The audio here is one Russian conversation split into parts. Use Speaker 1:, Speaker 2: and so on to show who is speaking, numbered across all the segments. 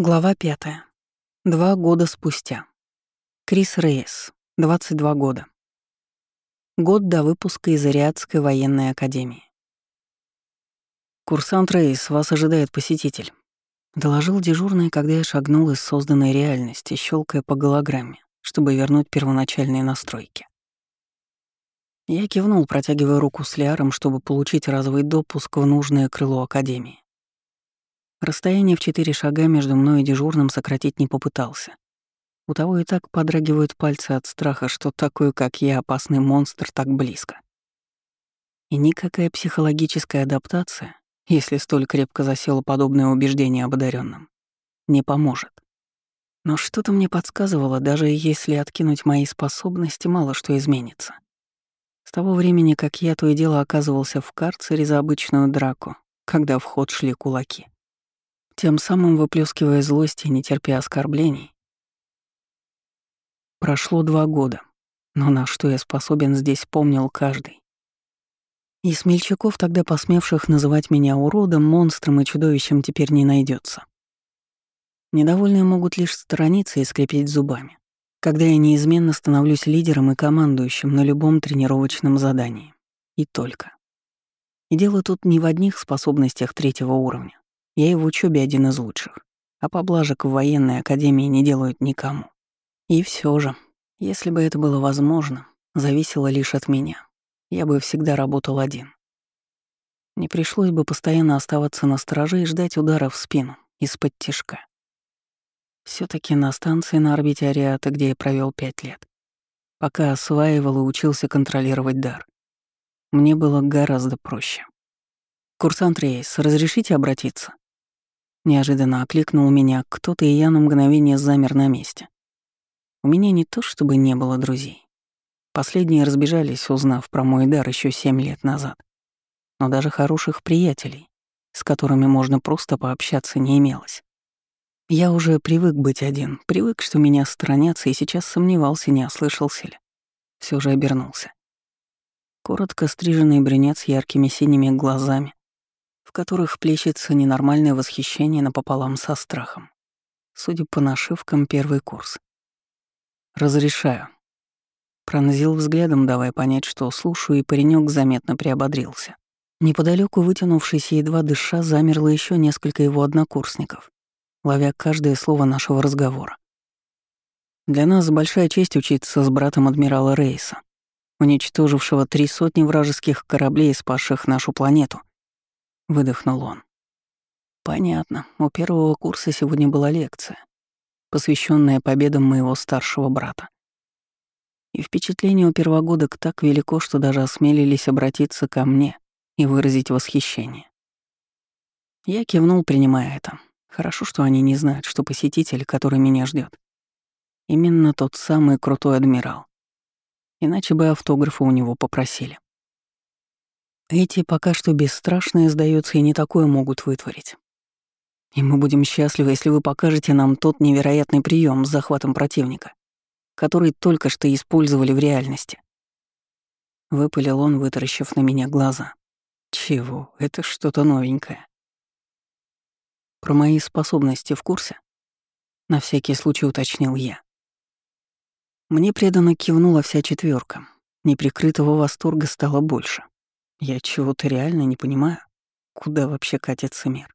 Speaker 1: Глава пятая. Два года спустя. Крис Рейс, 22 года. Год до выпуска из Ариадской военной академии. «Курсант Рейс, вас ожидает посетитель», — доложил дежурный, когда я шагнул из созданной реальности, щелкая по голограмме, чтобы вернуть первоначальные настройки. Я кивнул, протягивая руку с Лиаром, чтобы получить разовый допуск в нужное крыло Академии. Расстояние в четыре шага между мной и дежурным сократить не попытался. У того и так подрагивают пальцы от страха, что такой, как я, опасный монстр так близко. И никакая психологическая адаптация, если столь крепко засело подобное убеждение об одаренном, не поможет. Но что-то мне подсказывало, даже если откинуть мои способности, мало что изменится. С того времени, как я то и дело оказывался в карцере за обычную драку, когда в ход шли кулаки тем самым выплескивая злость и не терпя оскорблений. Прошло два года, но на что я способен здесь помнил каждый. И смельчаков, тогда посмевших называть меня уродом, монстром и чудовищем, теперь не найдется. Недовольные могут лишь сторониться и скрипеть зубами, когда я неизменно становлюсь лидером и командующим на любом тренировочном задании. И только. И дело тут не в одних способностях третьего уровня. Я и в учебе один из лучших, а поблажек в военной академии не делают никому. И все же, если бы это было возможно, зависело лишь от меня, я бы всегда работал один. Не пришлось бы постоянно оставаться на страже и ждать удара в спину из-под тишка. все таки на станции на орбите Ариата, где я провел пять лет, пока осваивал и учился контролировать дар, мне было гораздо проще. «Курсант Рейс, разрешите обратиться?» Неожиданно окликнул меня кто-то, и я на мгновение замер на месте. У меня не то чтобы не было друзей. Последние разбежались, узнав про мой дар еще семь лет назад. Но даже хороших приятелей, с которыми можно просто пообщаться, не имелось. Я уже привык быть один, привык, что меня сторонятся, и сейчас сомневался, не ослышался ли. Все же обернулся. Коротко стриженный брюнет с яркими синими глазами, которых плещется ненормальное восхищение напополам со страхом. Судя по нашивкам, первый курс. «Разрешаю». Пронзил взглядом, давая понять, что слушаю, и паренек заметно приободрился. Неподалеку, вытянувшись едва дыша, замерло еще несколько его однокурсников, ловя каждое слово нашего разговора. Для нас большая честь учиться с братом адмирала Рейса, уничтожившего три сотни вражеских кораблей, спасших нашу планету, — выдохнул он. «Понятно. У первого курса сегодня была лекция, посвященная победам моего старшего брата. И впечатление у первогодок так велико, что даже осмелились обратиться ко мне и выразить восхищение. Я кивнул, принимая это. Хорошо, что они не знают, что посетитель, который меня ждет, именно тот самый крутой адмирал. Иначе бы автографа у него попросили. Эти пока что бесстрашные, сдается, и не такое могут вытворить. И мы будем счастливы, если вы покажете нам тот невероятный прием с захватом противника, который только что использовали в реальности. Выпалил он, вытаращив на меня глаза. Чего? Это что-то новенькое. Про мои способности в курсе? На всякий случай уточнил я. Мне преданно кивнула вся четверка. Неприкрытого восторга стало больше. Я чего-то реально не понимаю, куда вообще катится мир.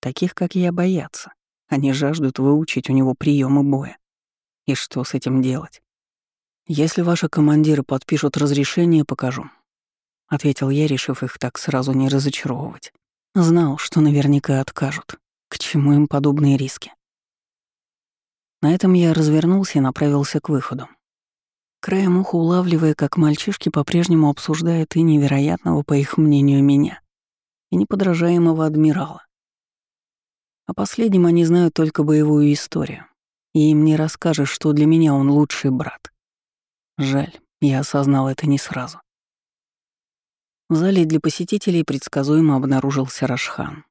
Speaker 1: Таких, как я, боятся. Они жаждут выучить у него приемы боя. И что с этим делать? Если ваши командиры подпишут разрешение, покажу. Ответил я, решив их так сразу не разочаровывать. Знал, что наверняка откажут. К чему им подобные риски? На этом я развернулся и направился к выходу краем уха улавливая, как мальчишки по-прежнему обсуждают и невероятного, по их мнению, меня, и неподражаемого адмирала. О последнем они знают только боевую историю, и им не расскажешь, что для меня он лучший брат. Жаль, я осознал это не сразу. В зале для посетителей предсказуемо обнаружился Рашхан.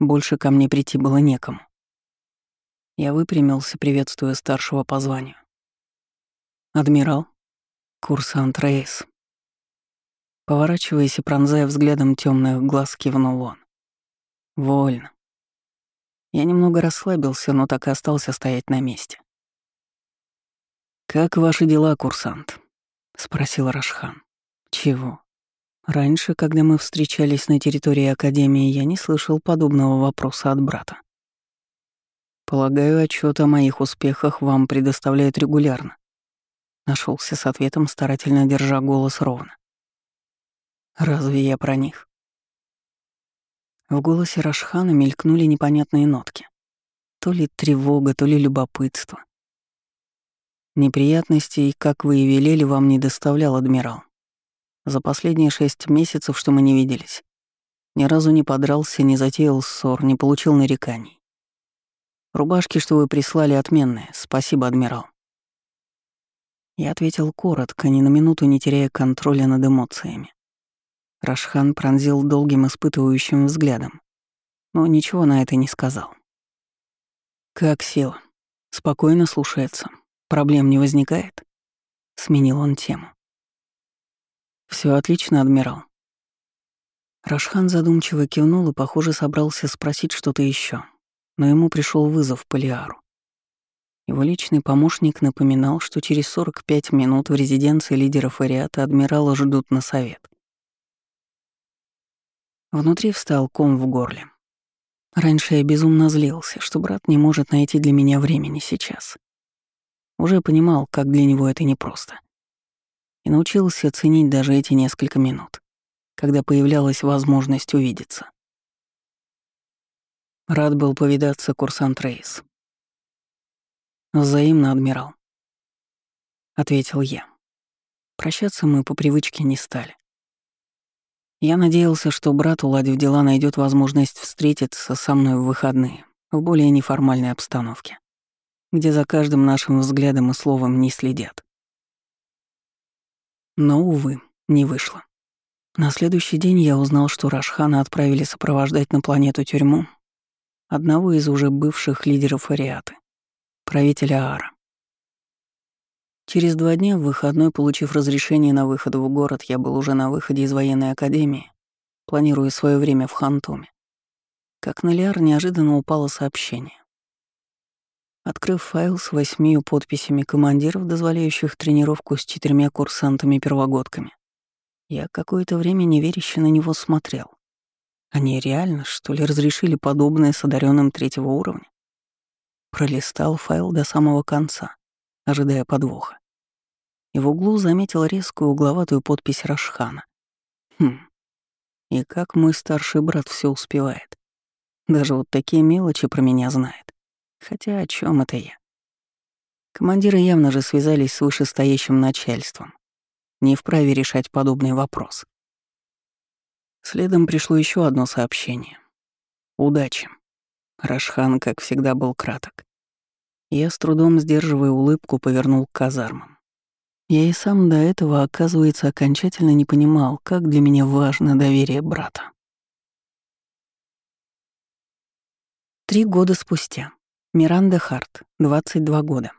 Speaker 1: Больше ко мне прийти было некому. Я выпрямился, приветствуя старшего по званию. «Адмирал?» «Курсант Рейс». Поворачиваясь и пронзая взглядом темных глаз, кивнул он. «Вольно». Я немного расслабился, но так и остался стоять на месте. «Как ваши дела, курсант?» — спросил Рашхан. «Чего?» Раньше, когда мы встречались на территории Академии, я не слышал подобного вопроса от брата. Полагаю, отчет о моих успехах вам предоставляют регулярно. Нашелся с ответом, старательно держа голос ровно. Разве я про них? В голосе Рашхана мелькнули непонятные нотки. То ли тревога, то ли любопытство. Неприятностей, как вы и велели, вам не доставлял адмирал. За последние шесть месяцев, что мы не виделись, ни разу не подрался, не затеял ссор, не получил нареканий. Рубашки, что вы прислали, отменные. Спасибо, адмирал. Я ответил коротко, ни на минуту не теряя контроля над эмоциями. Рашхан пронзил долгим испытывающим взглядом, но ничего на это не сказал. «Как сила? Спокойно слушается. Проблем не возникает?» Сменил он тему. Все отлично, адмирал». Рашхан задумчиво кивнул и, похоже, собрался спросить что-то еще, но ему пришел вызов Полиару. Его личный помощник напоминал, что через 45 минут в резиденции лидеров Ариата адмирала ждут на совет. Внутри встал ком в горле. Раньше я безумно злился, что брат не может найти для меня времени сейчас. Уже понимал, как для него это непросто. И научился ценить даже эти несколько минут, когда появлялась возможность увидеться. Рад был повидаться курсант Рейс. «Взаимно, адмирал», — ответил я. Прощаться мы по привычке не стали. Я надеялся, что брат, уладив дела, найдет возможность встретиться со мной в выходные, в более неформальной обстановке, где за каждым нашим взглядом и словом не следят. Но, увы, не вышло. На следующий день я узнал, что Рашхана отправили сопровождать на планету тюрьму одного из уже бывших лидеров Ариаты, правителя Ара. Через два дня, в выходной, получив разрешение на выход в город, я был уже на выходе из военной академии, планируя свое время в Хантуме. Как на Лиар неожиданно упало сообщение. Открыв файл с восьмию подписями командиров, дозволяющих тренировку с четырьмя курсантами-первогодками, я какое-то время неверяще на него смотрел. Они реально, что ли, разрешили подобное с одаренным третьего уровня? Пролистал файл до самого конца, ожидая подвоха. И в углу заметил резкую угловатую подпись Рашхана. Хм. И как мой старший брат все успевает. Даже вот такие мелочи про меня знает. Хотя о чем это я? Командиры явно же связались с вышестоящим начальством. Не вправе решать подобный вопрос. Следом пришло еще одно сообщение. Удачи. Рашхан, как всегда, был краток. Я с трудом, сдерживая улыбку, повернул к казармам. Я и сам до этого, оказывается, окончательно не понимал, как для меня важно доверие брата. Три года спустя. Миранда Харт, 22 года.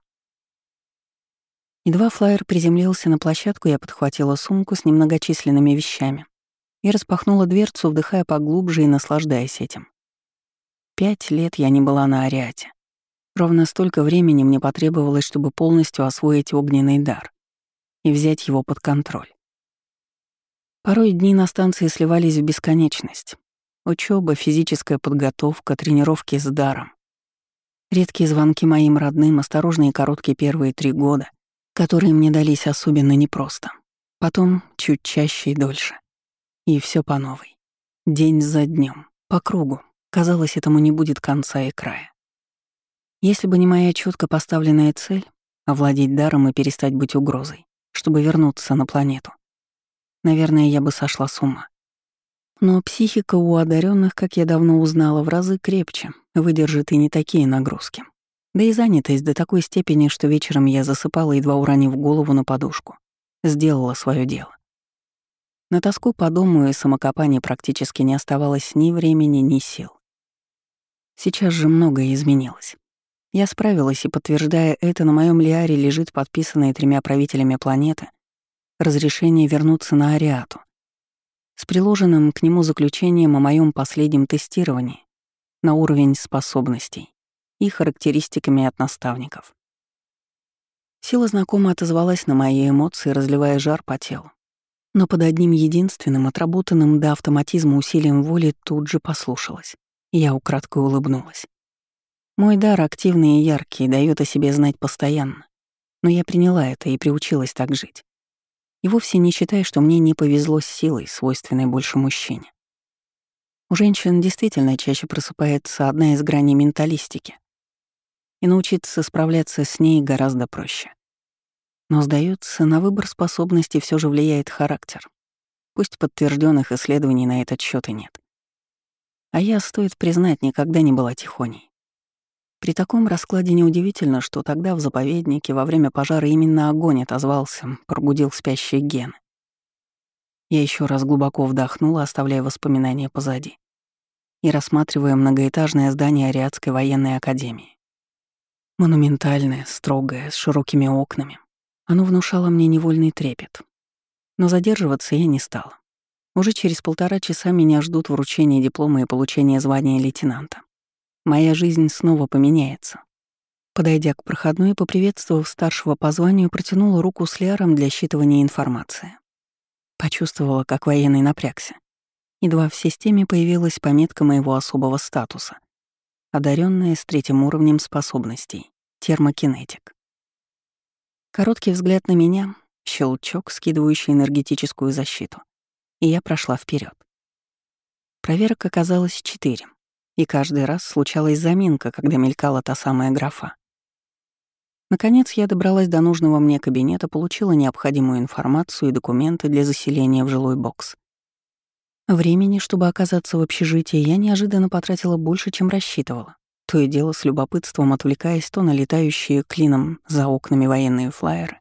Speaker 1: Едва флайер приземлился на площадку, я подхватила сумку с немногочисленными вещами и распахнула дверцу, вдыхая поглубже и наслаждаясь этим. Пять лет я не была на Ариате. Ровно столько времени мне потребовалось, чтобы полностью освоить огненный дар и взять его под контроль. Порой дни на станции сливались в бесконечность. Учеба, физическая подготовка, тренировки с даром. Редкие звонки моим родным, осторожные и короткие первые три года, которые мне дались особенно непросто. Потом чуть чаще и дольше. И все по новой. День за днем, по кругу. Казалось, этому не будет конца и края. Если бы не моя четко поставленная цель — овладеть даром и перестать быть угрозой, чтобы вернуться на планету, наверное, я бы сошла с ума. Но психика у одаренных, как я давно узнала, в разы крепче, выдержит и не такие нагрузки. Да и занятость до такой степени, что вечером я засыпала, едва уронив голову на подушку. Сделала свое дело. На тоску по дому и самокопанию практически не оставалось ни времени, ни сил. Сейчас же многое изменилось. Я справилась, и, подтверждая это, на моем лиаре лежит подписанное тремя правителями планеты разрешение вернуться на Ариату с приложенным к нему заключением о моем последнем тестировании на уровень способностей и характеристиками от наставников. Сила знакомо отозвалась на мои эмоции, разливая жар по телу. Но под одним единственным, отработанным до автоматизма усилием воли, тут же послушалась. Я украдкой улыбнулась. Мой дар активный и яркий, дает о себе знать постоянно. Но я приняла это и приучилась так жить. И вовсе не считая, что мне не повезло с силой, свойственной больше мужчине. У женщин действительно чаще просыпается одна из граней менталистики. И научиться справляться с ней гораздо проще. Но, сдается, на выбор способностей все же влияет характер. Пусть подтвержденных исследований на этот счет и нет. А я, стоит признать, никогда не была тихоней. При таком раскладе неудивительно, что тогда в заповеднике во время пожара именно огонь отозвался, пробудил спящие гены. Я еще раз глубоко вдохнула, оставляя воспоминания позади. И рассматривая многоэтажное здание Ариадской военной академии. Монументальное, строгое, с широкими окнами. Оно внушало мне невольный трепет. Но задерживаться я не стала. Уже через полтора часа меня ждут вручение диплома и получение звания лейтенанта. Моя жизнь снова поменяется. Подойдя к проходной и поприветствовав старшего по званию, протянула руку с ляром для считывания информации. Почувствовала, как военный напрягся. Едва в системе появилась пометка моего особого статуса. Одаренная с третьим уровнем способностей. Термокинетик. Короткий взгляд на меня, щелчок, скидывающий энергетическую защиту. И я прошла вперед. Проверок оказалось четыре. И каждый раз случалась заминка, когда мелькала та самая графа. Наконец я добралась до нужного мне кабинета, получила необходимую информацию и документы для заселения в жилой бокс. Времени, чтобы оказаться в общежитии, я неожиданно потратила больше, чем рассчитывала. То и дело с любопытством отвлекаясь то на летающие клином за окнами военные флайеры,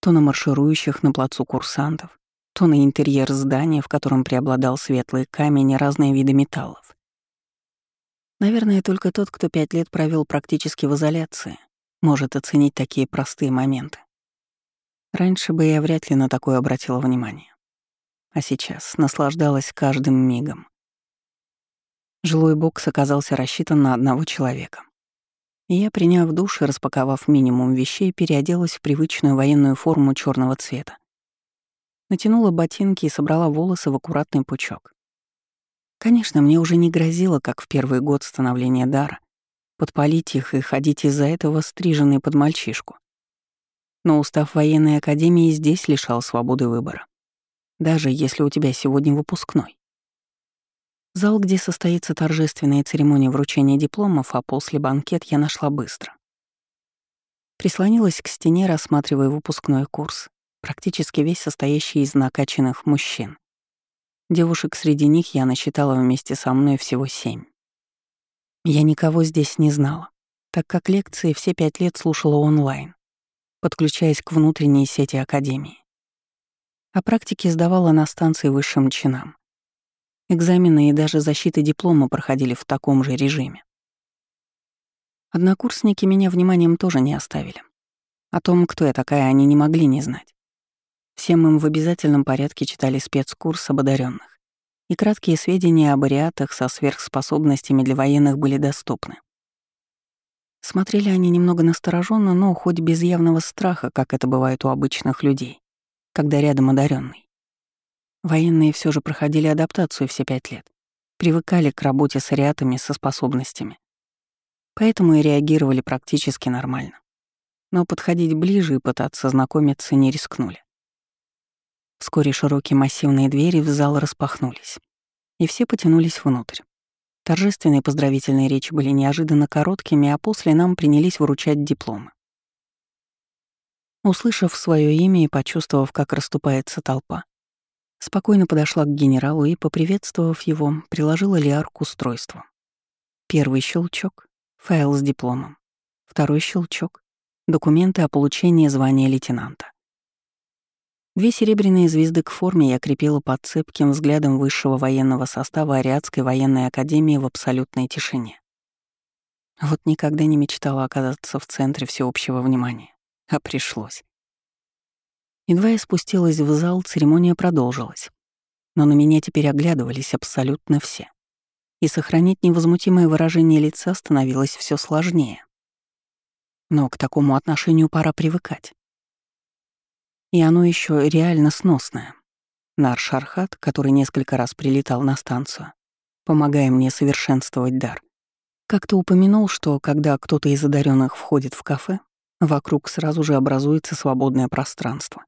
Speaker 1: то на марширующих на плацу курсантов, то на интерьер здания, в котором преобладал светлый камень и разные виды металлов. Наверное, только тот, кто пять лет провел практически в изоляции, может оценить такие простые моменты. Раньше бы я вряд ли на такое обратила внимание. А сейчас наслаждалась каждым мигом. Жилой бокс оказался рассчитан на одного человека. И я, приняв душ и распаковав минимум вещей, переоделась в привычную военную форму черного цвета. Натянула ботинки и собрала волосы в аккуратный пучок. Конечно, мне уже не грозило, как в первый год становления дара, подпалить их и ходить из-за этого стриженный под мальчишку. Но устав военной академии здесь лишал свободы выбора. Даже если у тебя сегодня выпускной. Зал, где состоится торжественная церемония вручения дипломов, а после банкет я нашла быстро. Прислонилась к стене, рассматривая выпускной курс, практически весь состоящий из накачанных мужчин. Девушек среди них я насчитала вместе со мной всего семь. Я никого здесь не знала, так как лекции все пять лет слушала онлайн, подключаясь к внутренней сети Академии. А практики сдавала на станции высшим чинам. Экзамены и даже защиты диплома проходили в таком же режиме. Однокурсники меня вниманием тоже не оставили. О том, кто я такая, они не могли не знать. Всем им в обязательном порядке читали спецкурс об одаренных и краткие сведения об ариатах со сверхспособностями для военных были доступны. Смотрели они немного настороженно, но хоть без явного страха, как это бывает у обычных людей, когда рядом одаренный. Военные все же проходили адаптацию все пять лет, привыкали к работе с ариатами со способностями. Поэтому и реагировали практически нормально. Но подходить ближе и пытаться знакомиться не рискнули. Вскоре широкие массивные двери в зал распахнулись, и все потянулись внутрь. Торжественные поздравительные речи были неожиданно короткими, а после нам принялись вручать дипломы. Услышав свое имя и почувствовав, как расступается толпа, спокойно подошла к генералу и, поприветствовав его, приложила лиар к устройству. Первый щелчок — файл с дипломом. Второй щелчок — документы о получении звания лейтенанта. Две серебряные звезды к форме я крепила под цепким взглядом высшего военного состава Ариадской военной академии в абсолютной тишине. Вот никогда не мечтала оказаться в центре всеобщего внимания, а пришлось. Едва я спустилась в зал, церемония продолжилась. Но на меня теперь оглядывались абсолютно все. и сохранить невозмутимое выражение лица становилось все сложнее. Но к такому отношению пора привыкать. И оно еще реально сносное. Нар Шархат, который несколько раз прилетал на станцию, помогая мне совершенствовать дар, как-то упомянул, что когда кто-то из одаренных входит в кафе, вокруг сразу же образуется свободное пространство.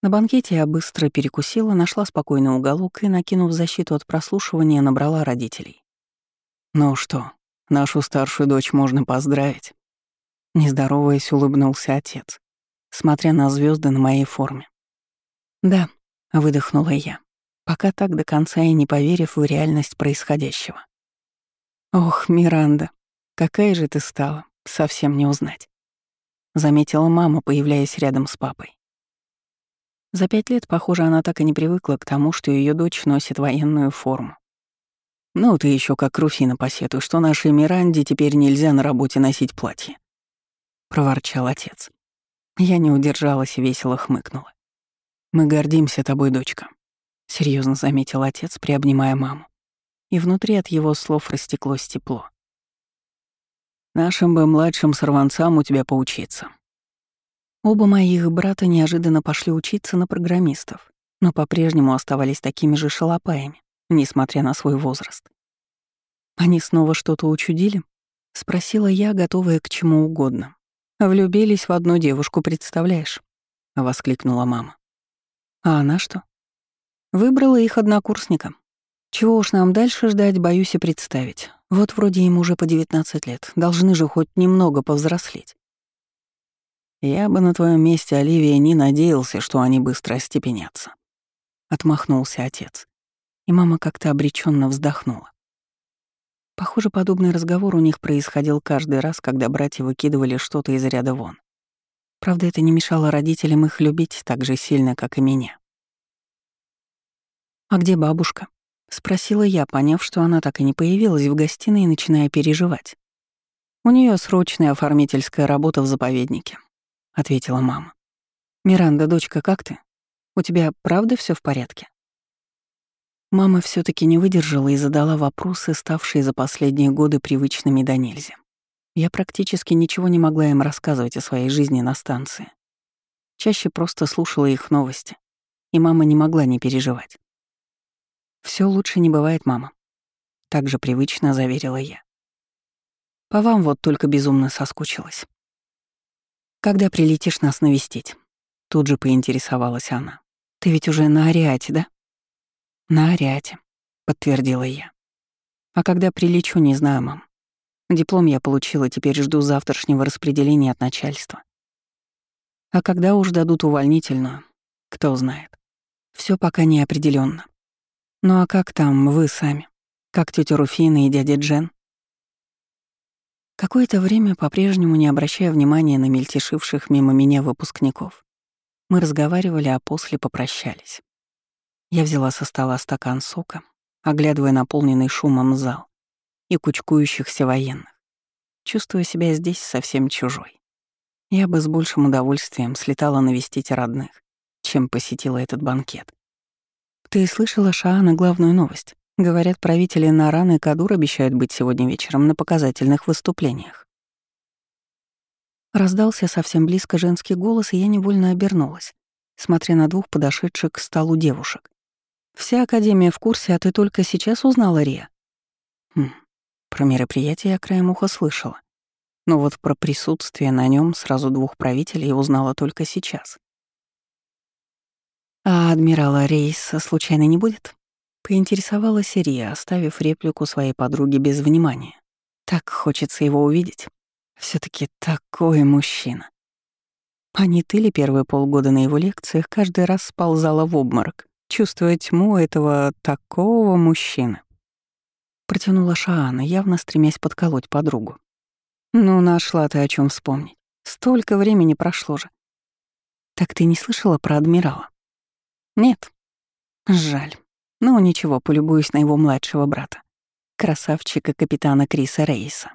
Speaker 1: На банкете я быстро перекусила, нашла спокойный уголок и, накинув защиту от прослушивания, набрала родителей. «Ну что, нашу старшую дочь можно поздравить?» Нездороваясь, улыбнулся отец, смотря на звезды на моей форме. «Да», — выдохнула я, пока так до конца и не поверив в реальность происходящего. «Ох, Миранда, какая же ты стала, совсем не узнать», — заметила мама, появляясь рядом с папой. За пять лет, похоже, она так и не привыкла к тому, что ее дочь носит военную форму. «Ну, ты еще как Руфина посетуй, что нашей Миранде теперь нельзя на работе носить платье», — проворчал отец. Я не удержалась и весело хмыкнула. «Мы гордимся тобой, дочка», — серьезно заметил отец, приобнимая маму. И внутри от его слов растеклось тепло. «Нашим бы младшим сорванцам у тебя поучиться. Оба моих брата неожиданно пошли учиться на программистов, но по-прежнему оставались такими же шалопаями, несмотря на свой возраст. «Они снова что-то учудили?» — спросила я, готовая к чему угодно. «Влюбились в одну девушку, представляешь?» — воскликнула мама. «А она что?» «Выбрала их однокурсника. Чего уж нам дальше ждать, боюсь и представить. Вот вроде им уже по 19 лет, должны же хоть немного повзрослеть. Я бы на твоем месте, Оливия, не надеялся, что они быстро остепенятся. Отмахнулся отец. И мама как-то обреченно вздохнула. Похоже, подобный разговор у них происходил каждый раз, когда братья выкидывали что-то из ряда вон. Правда, это не мешало родителям их любить так же сильно, как и меня. «А где бабушка?» — спросила я, поняв, что она так и не появилась в гостиной, начиная переживать. У нее срочная оформительская работа в заповеднике ответила мама. «Миранда, дочка, как ты? У тебя правда все в порядке?» Мама все таки не выдержала и задала вопросы, ставшие за последние годы привычными до нельзя. Я практически ничего не могла им рассказывать о своей жизни на станции. Чаще просто слушала их новости, и мама не могла не переживать. Все лучше не бывает, мама», — также привычно заверила я. «По вам вот только безумно соскучилась». «Когда прилетишь нас навестить?» Тут же поинтересовалась она. «Ты ведь уже на Ариате, да?» «На Ариате», — подтвердила я. «А когда прилечу, не знаю, мам. Диплом я получила, теперь жду завтрашнего распределения от начальства. А когда уж дадут увольнительную, кто знает. Все пока не определенно. Ну а как там вы сами? Как тетя Руфина и дядя Джен? Какое-то время, по-прежнему не обращая внимания на мельтешивших мимо меня выпускников, мы разговаривали, а после попрощались. Я взяла со стола стакан сока, оглядывая наполненный шумом зал и кучкующихся военных, чувствуя себя здесь совсем чужой. Я бы с большим удовольствием слетала навестить родных, чем посетила этот банкет. «Ты слышала, Шаана, главную новость?» Говорят, правители Наран и Кадур обещают быть сегодня вечером на показательных выступлениях. Раздался совсем близко женский голос, и я невольно обернулась, смотря на двух подошедших к столу девушек. «Вся Академия в курсе, а ты только сейчас узнала, Рия?» Хм, про мероприятие я краем уха слышала. Но вот про присутствие на нем сразу двух правителей узнала только сейчас. «А адмирала Рейса случайно не будет?» Поинтересовалась Ирия, оставив реплику своей подруги без внимания. Так хочется его увидеть. все таки такой мужчина. А не ты ли первые полгода на его лекциях каждый раз сползала в обморок, чувствуя тьму этого такого мужчины? Протянула Шаана, явно стремясь подколоть подругу. Ну, нашла ты о чем вспомнить. Столько времени прошло же. Так ты не слышала про адмирала? Нет. Жаль. Ну ничего, полюбуюсь на его младшего брата, красавчика капитана Криса Рейса.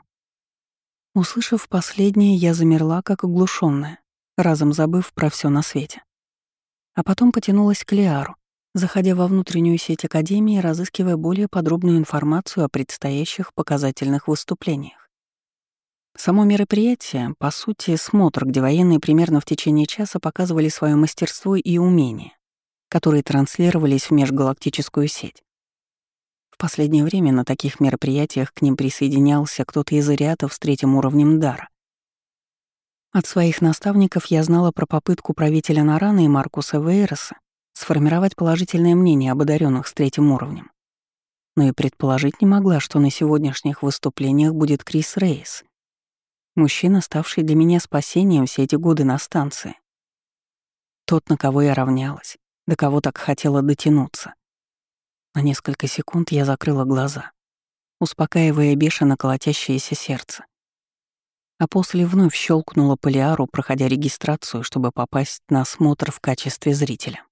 Speaker 1: Услышав последнее, я замерла, как оглушенная, разом забыв про все на свете. А потом потянулась к Лиару, заходя во внутреннюю сеть Академии, разыскивая более подробную информацию о предстоящих показательных выступлениях. Само мероприятие, по сути, смотр, где военные примерно в течение часа показывали свое мастерство и умения, которые транслировались в межгалактическую сеть. В последнее время на таких мероприятиях к ним присоединялся кто-то из ариатов с третьим уровнем дара. От своих наставников я знала про попытку правителя Нарана и Маркуса Вейроса сформировать положительное мнение об одаренных с третьим уровнем. Но и предположить не могла, что на сегодняшних выступлениях будет Крис Рейс, мужчина, ставший для меня спасением все эти годы на станции. Тот, на кого я равнялась, до кого так хотела дотянуться. На несколько секунд я закрыла глаза, успокаивая бешено колотящееся сердце. А после вновь щелкнула полиару, проходя регистрацию, чтобы попасть на осмотр в качестве зрителя.